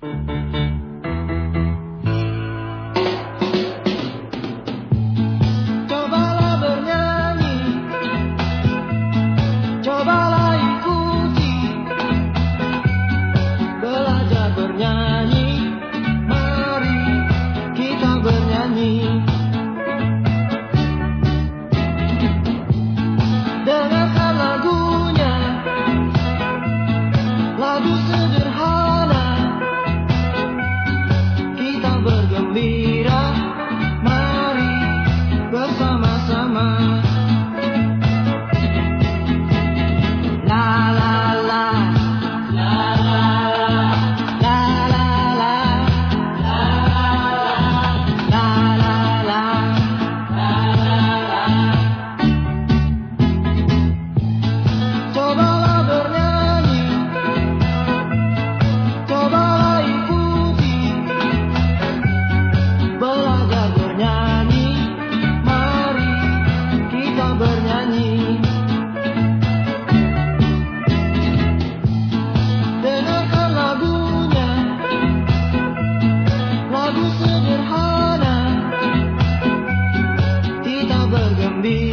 Bye. me.